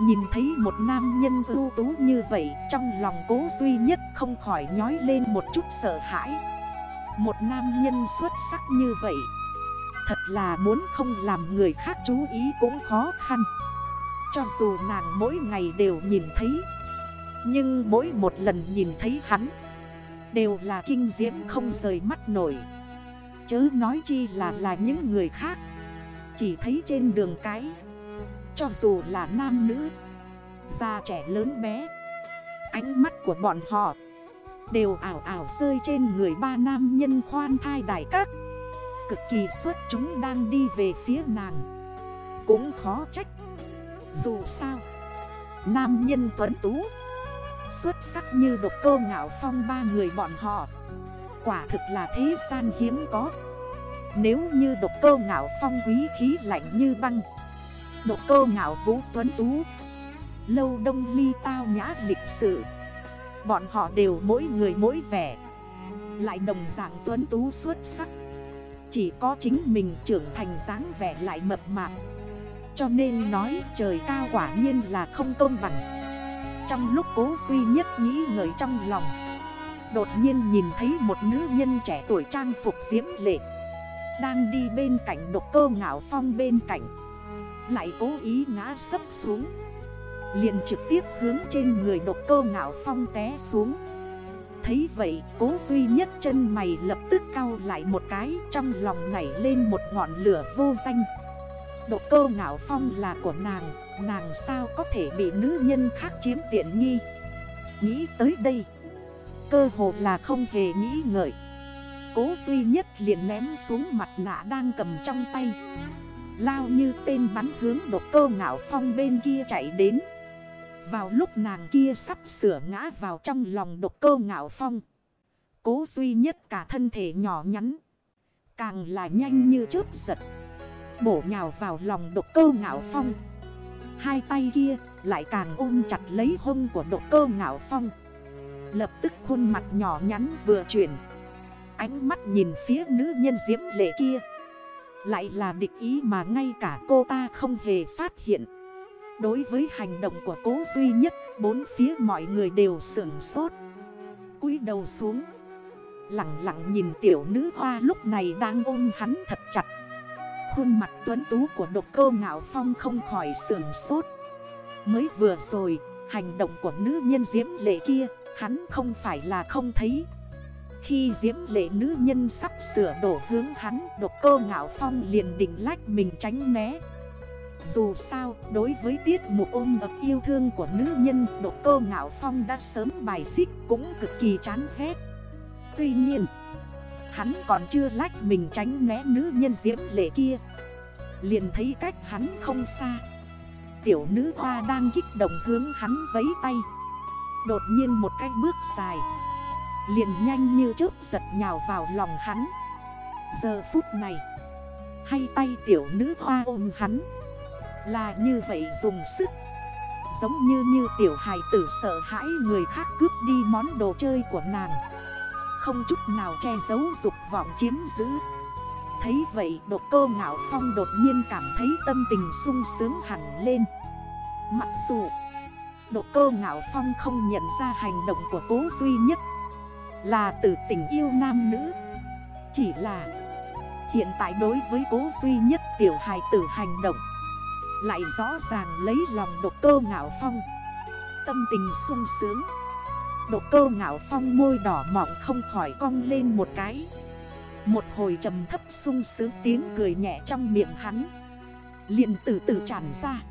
Speaker 1: Nhìn thấy một nam nhân ưu tú như vậy, Trong lòng cố duy nhất không khỏi nhói lên một chút sợ hãi. Một nam nhân xuất sắc như vậy, Thật là muốn không làm người khác chú ý cũng khó khăn. Cho dù nàng mỗi ngày đều nhìn thấy, Nhưng mỗi một lần nhìn thấy hắn, Đều là kinh diễm không rời mắt nổi. Chớ nói chi là là những người khác. Chỉ thấy trên đường cái, Cho dù là nam nữ, Già trẻ lớn bé, Ánh mắt của bọn họ Đều ảo ảo rơi trên người ba nam nhân khoan thai đại các. Cực kỳ xuất chúng đang đi về phía nàng. Cũng khó trách. Dù sao, Nam nhân tuấn tú, Xuất sắc như độc cơ ngạo phong ba người bọn họ. Quả thực là thế gian hiếm có. Nếu như độc cơ ngạo phong quý khí lạnh như băng Độc cơ ngạo vũ tuấn tú, Lâu đông ly tao nhã lịch sự, Bọn họ đều mỗi người mỗi vẻ, Lại đồng dạng tuấn tú xuất sắc. Chỉ có chính mình trưởng thành dáng vẻ lại mập mạp. Cho nên nói trời cao quả nhiên là không công bằng. Trong lúc cố duy nhất nghĩ ngợi trong lòng Đột nhiên nhìn thấy một nữ nhân trẻ tuổi trang phục diễm lệ. Đang đi bên cạnh độc cơ ngạo phong bên cạnh. Lại cố ý ngã sấp xuống. Liền trực tiếp hướng trên người độc cơ ngạo phong té xuống. Thấy vậy, cố duy nhất chân mày lập tức cao lại một cái, Trong lòng nảy lên một ngọn lửa vô danh. Độc cơ ngạo phong là của nàng Nàng sao có thể bị nữ nhân khác chiếm tiện nghi? Nghĩ tới đây Cơ hồ là không hề nghĩ ngợi Cố duy nhất liền ném xuống mặt nạ đang cầm trong tay Lao như tên bắn hướng độc cơ ngạo phong bên kia chạy đến vào lúc nàng kia sắp sửa ngã vào trong lòng độc cơ ngạo phong. Cố duy nhất cả thân thể nhỏ nhắn. Càng là nhanh như chớp giật. Bổ nhào vào lòng độc cơ ngạo phong. Hai tay kia lại càng ôm chặt lấy hông của độc cơ ngạo phong. Lập tức khuôn mặt nhỏ nhắn vừa chuyển. Ánh mắt nhìn phía nữ nhân diễm lệ kia. Lại là địch ý mà ngay cả cô ta không hề phát hiện. Đối với hành động của cố duy nhất, Bốn phía mọi người đều sưởng sốt cúi đầu xuống Lặng lặng nhìn tiểu nữ hoa lúc này đang ôm hắn thật chặt Khuôn mặt tuấn tú của độc cơ ngạo phong không khỏi sưởng sốt Mới vừa rồi, Hành động của nữ nhân diễm lệ kia Hắn không phải là không thấy. Khi diễm lệ nữ nhân sắp sửa đổ hướng hắn, Độc cơ ngạo phong liền định lách mình tránh né. Dù sao, đối với tiết mục ôm ập yêu thương của nữ nhân, Độc cơ ngạo phong đã sớm bài xích cũng cực kỳ chán ghét. Tuy nhiên, Hắn còn chưa lách mình tránh né nữ nhân diễm lệ kia. Liền thấy cách hắn không xa. Tiểu nữ hoa đang kích động hướng hắn vấy tay. Đột nhiên một cái bước dài. Liền nhanh như chớp giật nhào vào lòng hắn. Giờ phút này Hay tay tiểu nữ hoa ôm hắn. Là như vậy dùng sức. Giống như như tiểu hài tử sợ hãi người khác cướp đi món đồ chơi của nàng. Không chút nào che giấu dục vọng chiếm giữ. Thấy vậy Độc cơ ngạo phong đột nhiên cảm thấy tâm tình sung sướng hẳn lên. Mặc dù Độ cơ ngạo phong không nhận ra hành động của cố duy nhất Là từ tình yêu nam nữ. Chỉ là Hiện tại đối với cố duy nhất tiểu hài tử hành động Lại rõ ràng lấy lòng độ cơ ngạo phong, Tâm tình sung sướng. Độ cơ ngạo phong môi đỏ mọng không khỏi cong lên một cái. Một hồi trầm thấp sung sướng tiếng cười nhẹ trong miệng hắn liền từ từ tràn ra.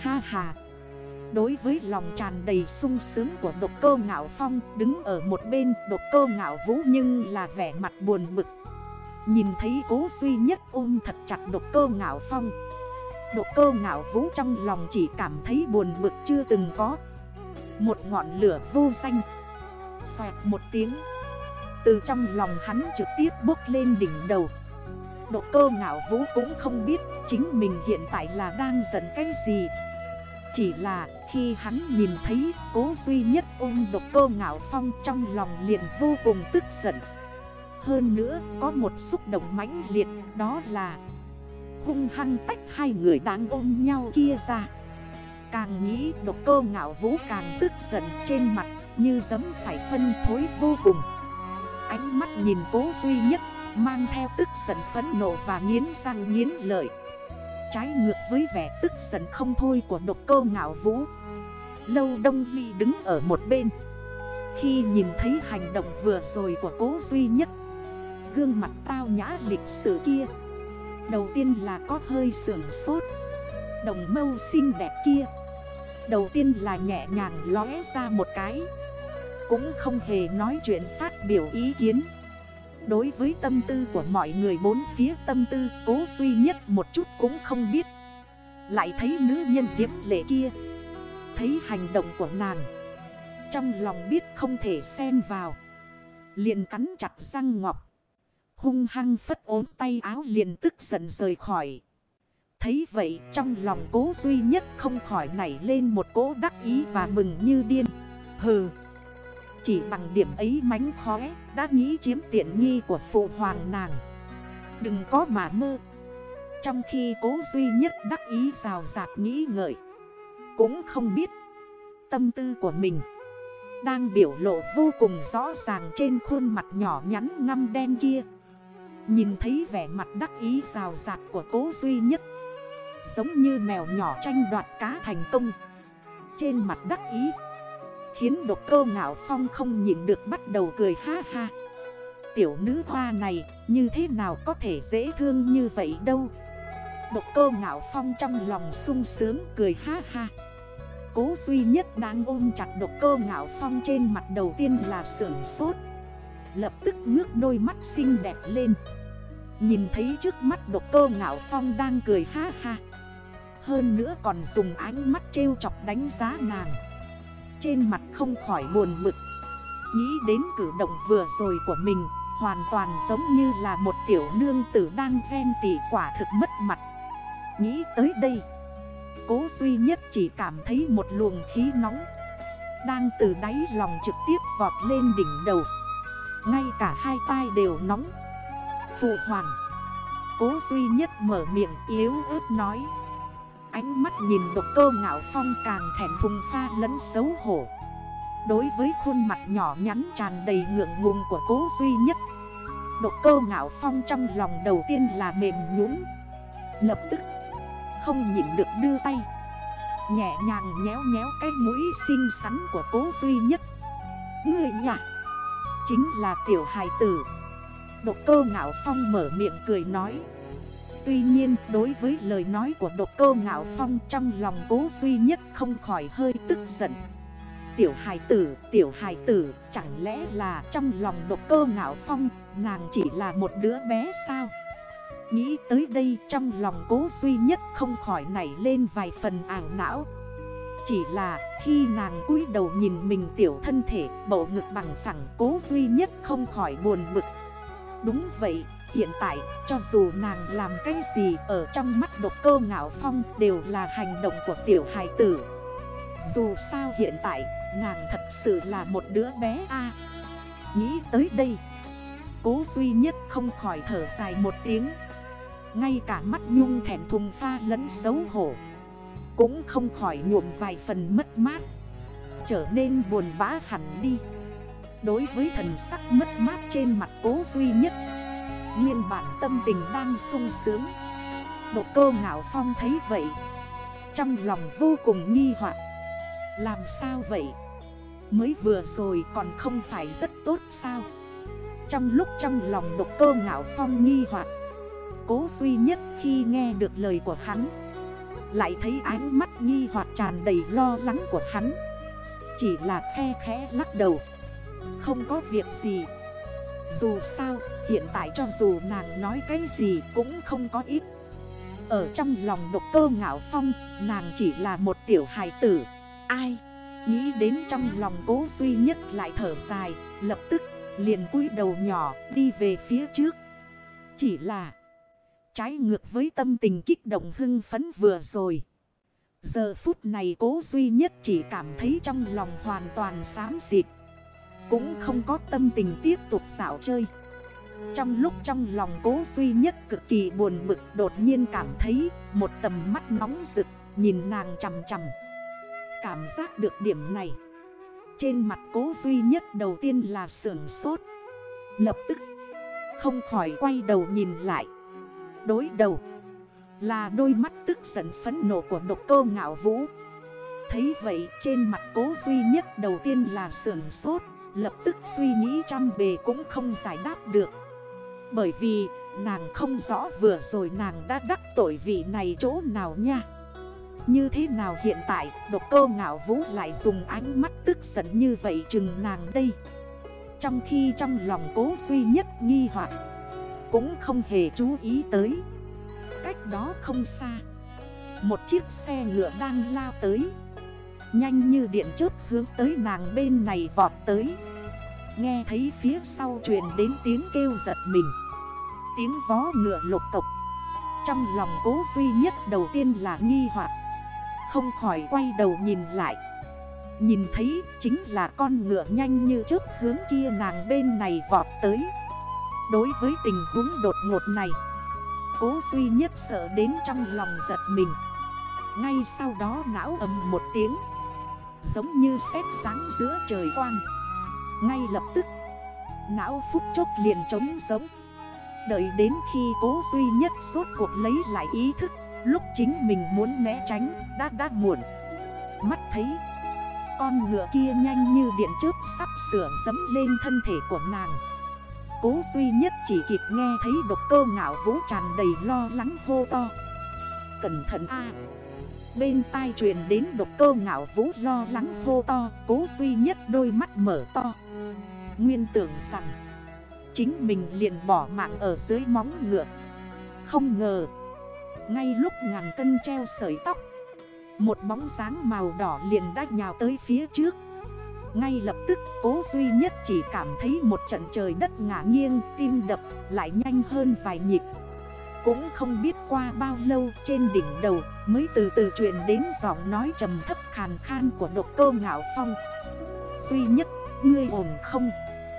Speaker 1: Ha ha Đối với lòng tràn đầy sung sướng của độc cơ ngạo phong, Đứng ở một bên, độc cơ ngạo vũ nhưng là vẻ mặt buồn bực. Nhìn thấy cố duy nhất ôm thật chặt độc cơ ngạo phong. Độc cơ ngạo vũ trong lòng chỉ cảm thấy buồn bực chưa từng có. Một ngọn lửa vô danh. Xoẹt một tiếng. Từ trong lòng hắn trực tiếp bốc lên đỉnh đầu. Độc cơ ngạo vũ cũng không biết chính mình hiện tại là đang giận cái gì chỉ là khi hắn nhìn thấy cố duy nhất ôm độc cơ ngạo phong trong lòng liền vô cùng tức giận. Hơn nữa, có một xúc động mãnh liệt, đó là Hung hăng tách hai người đang ôm nhau kia ra. Càng nghĩ, độc cơ ngạo vũ càng tức giận trên mặt, như giấm phải phân thối vô cùng. Ánh mắt nhìn cố duy nhất, mang theo tức giận phấn nộ và nghiến răng nghiến lợi. Trái ngược với vẻ tức giận không thôi của độc cơ ngạo vũ. Lâu Đông Ly đứng ở một bên. Khi nhìn thấy hành động vừa rồi của cố duy nhất, Gương mặt tao nhã lịch sử kia, Đầu tiên là có hơi sưởng sốt, Đồng mâu xinh đẹp kia. Đầu tiên là nhẹ nhàng lóe ra một cái, Cũng không hề nói chuyện phát biểu ý kiến. Đối với tâm tư của mọi người bốn phía, tâm tư cố duy nhất một chút cũng không biết. Lại thấy nữ nhân diễm lệ kia, Thấy hành động của nàng, Trong lòng biết không thể xen vào. Liền cắn chặt răng ngọc, Hung hăng phất ốm tay áo liền tức giận rời khỏi. Thấy vậy trong lòng cố duy nhất không khỏi nảy lên một cố đắc ý và mừng như điên. Hừ! Chỉ bằng điểm ấy mánh khóe, Đã nghĩ chiếm tiện nghi của phụ hoàng nàng. Đừng có mà mơ. Trong khi cố duy nhất đắc ý rào rạt nghĩ ngợi, Cũng không biết Tâm tư của mình Đang biểu lộ vô cùng rõ ràng trên khuôn mặt nhỏ nhắn ngăm đen kia. Nhìn thấy vẻ mặt đắc ý rào rạt của cố duy nhất, Giống như mèo nhỏ tranh đoạt cá thành công, Trên mặt đắc ý Khiến độc cơ ngạo phong không nhịn được bắt đầu cười ha ha. Tiểu nữ hoa này, như thế nào có thể dễ thương như vậy đâu. Độc cơ ngạo phong trong lòng sung sướng cười ha ha. Cố duy nhất đang ôm chặt độc cơ ngạo phong trên mặt đầu tiên là sưởng sốt. Lập tức ngước đôi mắt xinh đẹp lên. Nhìn thấy trước mắt độc cơ ngạo phong đang cười ha ha. Hơn nữa còn dùng ánh mắt trêu chọc đánh giá nàng trên mặt không khỏi buồn mực. Nghĩ đến cử động vừa rồi của mình, Hoàn toàn giống như là một tiểu nương tử đang ghen tỉ quả thực mất mặt. Nghĩ tới đây, Cố duy nhất chỉ cảm thấy một luồng khí nóng Đang từ đáy lòng trực tiếp vọt lên đỉnh đầu. Ngay cả hai tai đều nóng. Phụ hoàng, Cố duy nhất mở miệng yếu ớt nói. Ánh mắt nhìn độc cơ ngạo phong càng thẻn thùng pha lẫn xấu hổ. Đối với khuôn mặt nhỏ nhắn tràn đầy ngượng ngùng của cố duy nhất, Độc cơ ngạo phong trong lòng đầu tiên là mềm nhũn. Lập tức, Không nhịn được đưa tay, Nhẹ nhàng nhéo nhéo cái mũi xinh xắn của cố duy nhất. Người nhạc Chính là tiểu hài tử. Độc cơ ngạo phong mở miệng cười nói Tuy nhiên đối với lời nói của độc cơ ngạo phong trong lòng cố duy nhất không khỏi hơi tức giận. Tiểu hài tử, tiểu hài tử, chẳng lẽ là trong lòng độc cơ ngạo phong, nàng chỉ là một đứa bé sao? Nghĩ tới đây trong lòng cố duy nhất không khỏi nảy lên vài phần ảo não. Chỉ là khi nàng cúi đầu nhìn mình tiểu thân thể bầu ngực bằng phẳng cố duy nhất không khỏi buồn bực. Đúng vậy, hiện tại, cho dù nàng làm cái gì ở trong mắt độc cơ ngạo phong đều là hành động của tiểu hài tử. Dù sao hiện tại, nàng thật sự là một đứa bé a. Nghĩ tới đây, Cố duy nhất không khỏi thở dài một tiếng. Ngay cả mắt nhung thẻn thùng pha lẫn xấu hổ, Cũng không khỏi nhuộm vài phần mất mát. Trở nên buồn bã hẳn đi. Đối với thần sắc mất mát trên mặt cố duy nhất Nguyên bản tâm tình đang sung sướng. Độ cơ ngạo phong thấy vậy. Trong lòng vô cùng nghi hoặc. Làm sao vậy? Mới vừa rồi còn không phải rất tốt sao? Trong lúc trong lòng độc cơ ngạo phong nghi hoặc, Cố duy nhất khi nghe được lời của hắn, Lại thấy ánh mắt nghi hoặc tràn đầy lo lắng của hắn. Chỉ là khe khẽ lắc đầu. Không có việc gì. Dù sao hiện tại cho dù nàng nói cái gì cũng không có ít Ở trong lòng độc cơ ngạo phong, Nàng chỉ là một tiểu hài tử Ai Nghĩ đến trong lòng cố duy nhất lại thở dài, Lập tức liền cúi đầu nhỏ đi về phía trước Chỉ là Trái ngược với tâm tình kích động hưng phấn vừa rồi. Giờ phút này cố duy nhất chỉ cảm thấy trong lòng hoàn toàn xám xịt. Cũng không có tâm tình tiếp tục xảo chơi. Trong lúc trong lòng cố duy nhất cực kỳ buồn bực, đột nhiên cảm thấy một tầm mắt nóng rực, nhìn nàng chầm chầm. Cảm giác được điểm này. Trên mặt cố duy nhất đầu tiên là sưởng sốt. Lập tức, không khỏi quay đầu nhìn lại. Đối đầu Là đôi mắt tức giận phấn nộ của độc cơ ngạo vũ Thấy vậy, trên mặt cố duy nhất đầu tiên là sườn sốt, Lập tức suy nghĩ trăm bề cũng không giải đáp được bởi vì, nàng không rõ vừa rồi nàng đã đắc tội vị này chỗ nào nha. Như thế nào hiện tại, độc cô ngạo vũ lại dùng ánh mắt tức giận như vậy chừng nàng đây. Trong khi trong lòng cố duy nhất nghi hoặc, cũng không hề chú ý tới. Cách đó không xa, Một chiếc xe ngựa đang lao tới. Nhanh như điện chớp hướng tới nàng bên này vọt tới. Nghe thấy phía sau truyền đến tiếng kêu giật mình. Tiếng vó ngựa lục cộc Trong lòng cố duy nhất đầu tiên là nghi hoặc. Không khỏi quay đầu nhìn lại. Nhìn thấy chính là con ngựa nhanh như trước hướng kia nàng bên này vọt tới. Đối với tình huống đột ngột này, Cố duy nhất sợ đến trong lòng giật mình. Ngay sau đó não ầm một tiếng, Giống như sét sáng giữa trời quang. Ngay lập tức, Não phút chốc liền trống giống. Đợi đến khi cố duy nhất suốt cuộc lấy lại ý thức, Lúc chính mình muốn né tránh, đã đã muộn. Mắt thấy, Con ngựa kia nhanh như điện chớp sắp sửa dấm lên thân thể của nàng. Cố duy nhất chỉ kịp nghe thấy độc cơ ngạo vũ tràn đầy lo lắng hô to. Cẩn thận a. Bên tai truyền đến độc cơ ngạo vũ lo lắng hô to, Cố duy nhất đôi mắt mở to. Nguyên tưởng rằng Chính mình liền bỏ mạng ở dưới móng ngựa. Không ngờ Ngay lúc ngàn cân treo sợi tóc Một bóng sáng màu đỏ liền đã nhào tới phía trước. Ngay lập tức cố duy nhất chỉ cảm thấy một trận trời đất ngã nghiêng Tim đập lại nhanh hơn vài nhịp. Cũng không biết qua bao lâu trên đỉnh đầu Mới từ từ chuyện đến giọng nói trầm thấp khàn khan của độc cơ ngạo phong. Duy nhất, ngươi ổn không?